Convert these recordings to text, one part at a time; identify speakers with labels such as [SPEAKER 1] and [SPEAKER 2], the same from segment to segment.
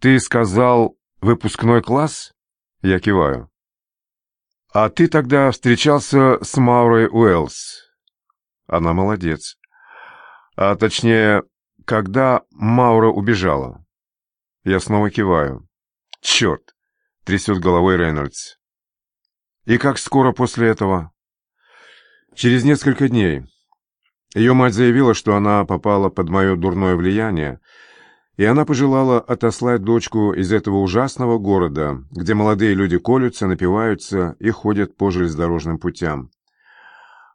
[SPEAKER 1] «Ты сказал выпускной класс?» Я киваю. «А ты тогда встречался с Маурой Уэллс?» Она молодец. А точнее, когда Маура убежала? Я снова киваю. «Черт!» — трясет головой Рейнольдс. «И как скоро после этого?» «Через несколько дней. Ее мать заявила, что она попала под мое дурное влияние, и она пожелала отослать дочку из этого ужасного города, где молодые люди колются, напиваются и ходят по железнодорожным путям.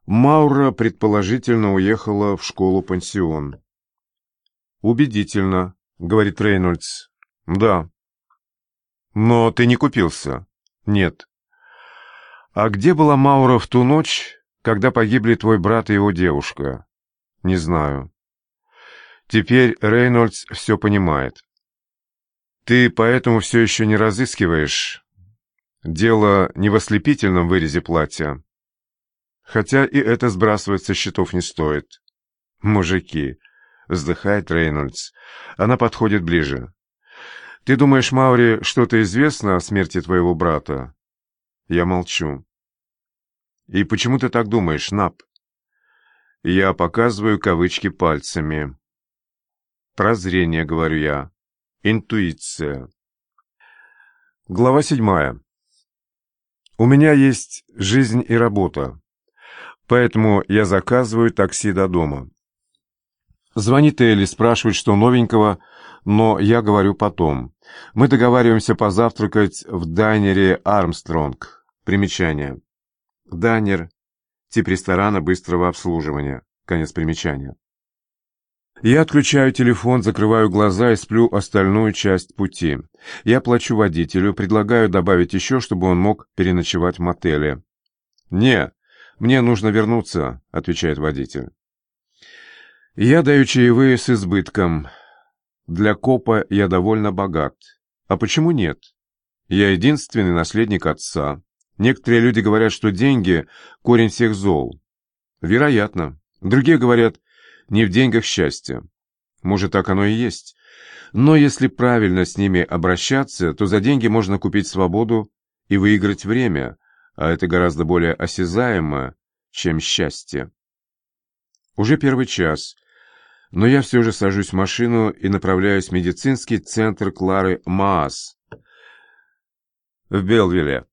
[SPEAKER 1] Маура предположительно уехала в школу-пансион. «Убедительно», — говорит Рейнольдс. «Да». «Но ты не купился?» «Нет». «А где была Маура в ту ночь, когда погибли твой брат и его девушка?» «Не знаю». Теперь Рейнольдс все понимает. «Ты поэтому все еще не разыскиваешь?» «Дело не в ослепительном вырезе платья. Хотя и это сбрасывать со счетов не стоит». «Мужики», — вздыхает Рейнольдс. Она подходит ближе. «Ты думаешь, Маури, что-то известно о смерти твоего брата?» Я молчу. «И почему ты так думаешь, Нап?» Я показываю кавычки пальцами. Прозрение, говорю я. Интуиция. Глава седьмая. У меня есть жизнь и работа, поэтому я заказываю такси до дома. Звонит Элли, спрашивает, что новенького, но я говорю потом. Мы договариваемся позавтракать в дайнере «Армстронг». Примечание. Дайнер – тип ресторана быстрого обслуживания. Конец примечания. Я отключаю телефон, закрываю глаза и сплю остальную часть пути. Я плачу водителю, предлагаю добавить еще, чтобы он мог переночевать в мотеле. «Не, мне нужно вернуться», — отвечает водитель. Я даю чаевые с избытком. Для копа я довольно богат. А почему нет? Я единственный наследник отца. Некоторые люди говорят, что деньги – корень всех зол. Вероятно. Другие говорят, не в деньгах счастье. Может, так оно и есть. Но если правильно с ними обращаться, то за деньги можно купить свободу и выиграть время, а это гораздо более осязаемо, чем счастье. Уже первый час, но я все же сажусь в машину и направляюсь в медицинский центр Клары Маас в Белвилле.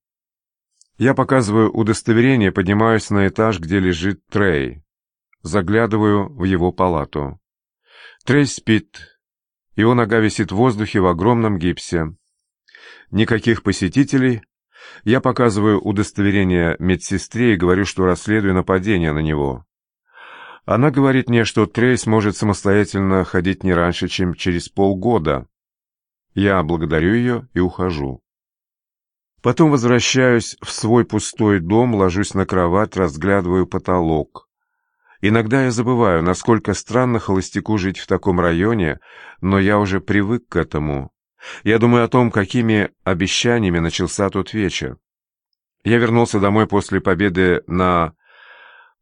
[SPEAKER 1] Я показываю удостоверение, поднимаюсь на этаж, где лежит Трей. Заглядываю в его палату. Трей спит. Его нога висит в воздухе в огромном гипсе. Никаких посетителей. Я показываю удостоверение медсестре и говорю, что расследую нападение на него. Она говорит мне, что Трейс может самостоятельно ходить не раньше, чем через полгода. Я благодарю ее и ухожу. Потом возвращаюсь в свой пустой дом, ложусь на кровать, разглядываю потолок. Иногда я забываю, насколько странно холостяку жить в таком районе, но я уже привык к этому. Я думаю о том, какими обещаниями начался тот вечер. Я вернулся домой после победы на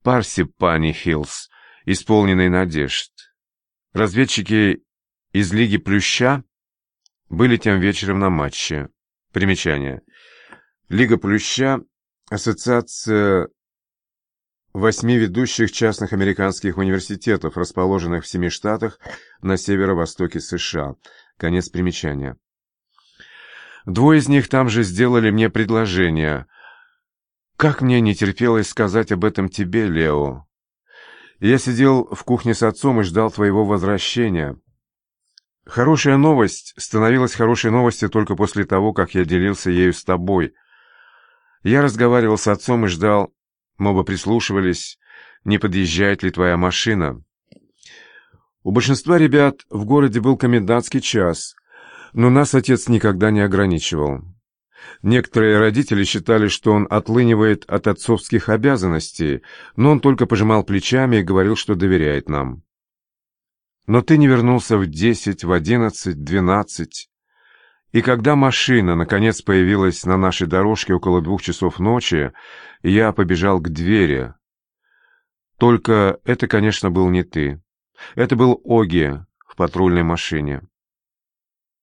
[SPEAKER 1] Парсипани-Хиллз, исполненный надежд. Разведчики из Лиги Плюща были тем вечером на матче. Примечание. Лига Плюща – ассоциация восьми ведущих частных американских университетов, расположенных в семи штатах на северо-востоке США. Конец примечания. Двое из них там же сделали мне предложение. Как мне не терпелось сказать об этом тебе, Лео. Я сидел в кухне с отцом и ждал твоего возвращения. Хорошая новость становилась хорошей новостью только после того, как я делился ею с тобой. Я разговаривал с отцом и ждал, мы оба прислушивались, не подъезжает ли твоя машина. У большинства ребят в городе был комендантский час, но нас отец никогда не ограничивал. Некоторые родители считали, что он отлынивает от отцовских обязанностей, но он только пожимал плечами и говорил, что доверяет нам. Но ты не вернулся в десять, в одиннадцать, двенадцать. И когда машина, наконец, появилась на нашей дорожке около двух часов ночи, я побежал к двери. Только это, конечно, был не ты. Это был Оги в патрульной машине.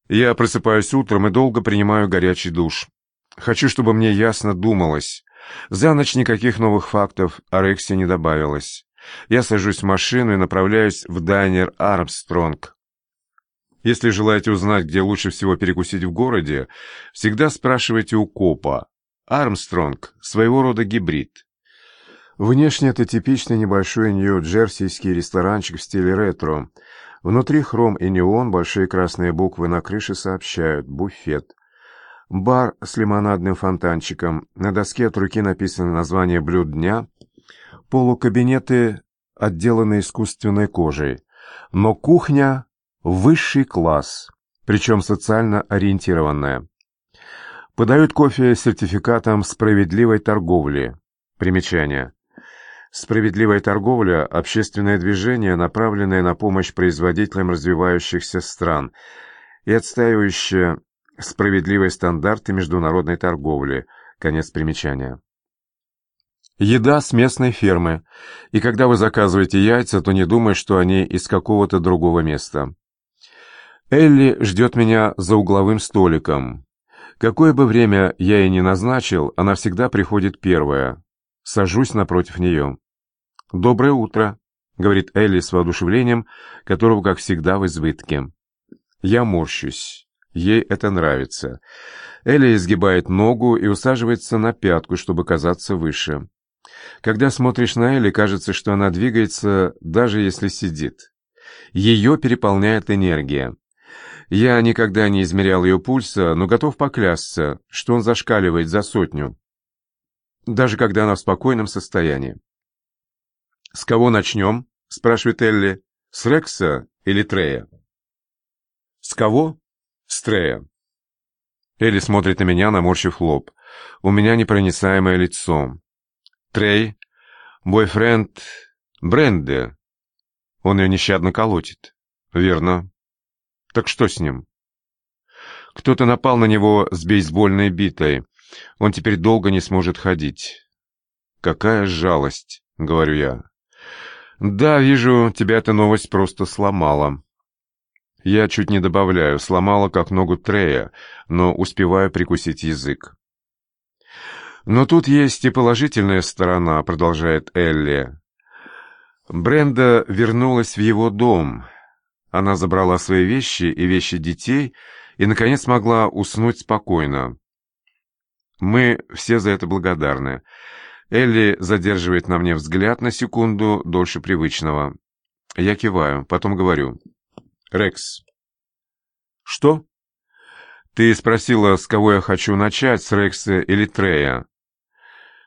[SPEAKER 1] Я просыпаюсь утром и долго принимаю горячий душ. Хочу, чтобы мне ясно думалось. За ночь никаких новых фактов о Рексе не добавилось. Я сажусь в машину и направляюсь в дайнер «Армстронг». Если желаете узнать, где лучше всего перекусить в городе, всегда спрашивайте у копа. «Армстронг» — своего рода гибрид. Внешне это типичный небольшой нью-джерсийский ресторанчик в стиле ретро. Внутри хром и неон, большие красные буквы на крыше сообщают «Буфет». Бар с лимонадным фонтанчиком. На доске от руки написано название блюд дня. Полукабинеты отделаны искусственной кожей. Но кухня – высший класс, причем социально ориентированная. Подают кофе с сертификатом справедливой торговли. Примечание. Справедливая торговля – общественное движение, направленное на помощь производителям развивающихся стран и отстаивающее справедливые стандарты международной торговли. Конец примечания. Еда с местной фермы, и когда вы заказываете яйца, то не думай, что они из какого-то другого места. Элли ждет меня за угловым столиком. Какое бы время я ей ни назначил, она всегда приходит первая. Сажусь напротив нее. «Доброе утро», — говорит Элли с воодушевлением, которого, как всегда, в избытке. Я морщусь. Ей это нравится. Элли изгибает ногу и усаживается на пятку, чтобы казаться выше. Когда смотришь на Элли, кажется, что она двигается, даже если сидит. Ее переполняет энергия. Я никогда не измерял ее пульса, но готов поклясться, что он зашкаливает за сотню. Даже когда она в спокойном состоянии. «С кого начнем?» — спрашивает Элли. «С Рекса или Трея?» «С кого?» «С Трея». Элли смотрит на меня, наморщив лоб. У меня непроницаемое лицо. Трей, бойфренд Бренде. Он ее нещадно колотит. Верно. Так что с ним? Кто-то напал на него с бейсбольной битой. Он теперь долго не сможет ходить. Какая жалость, говорю я. Да, вижу, тебя эта новость просто сломала. Я чуть не добавляю, сломала как ногу Трея, но успеваю прикусить язык. Но тут есть и положительная сторона, продолжает Элли. Бренда вернулась в его дом. Она забрала свои вещи и вещи детей и, наконец, смогла уснуть спокойно. Мы все за это благодарны. Элли задерживает на мне взгляд на секунду дольше привычного. Я киваю, потом говорю. «Рекс». «Что?» «Ты спросила, с кого я хочу начать, с Рекса или Трея?»